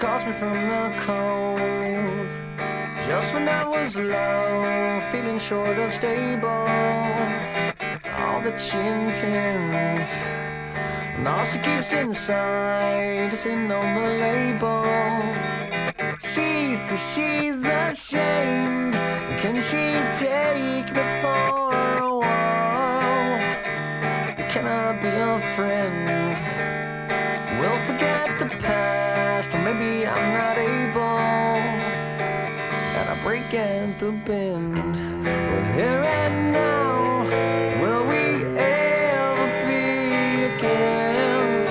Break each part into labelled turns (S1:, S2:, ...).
S1: calls me from the cold. Just when I was low, feeling short of stable. All that she intends, and all she keeps inside is in on the label. She says she's ashamed. Can she take me for a while? Can I be a friend? We'll forget the past, or maybe I'm not able. And I break at the bend. We're here and now. Will we ever be again?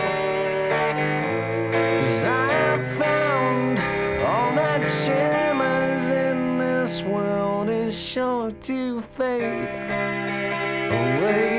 S1: Cause I have found all that shimmers in this world is sure to fade away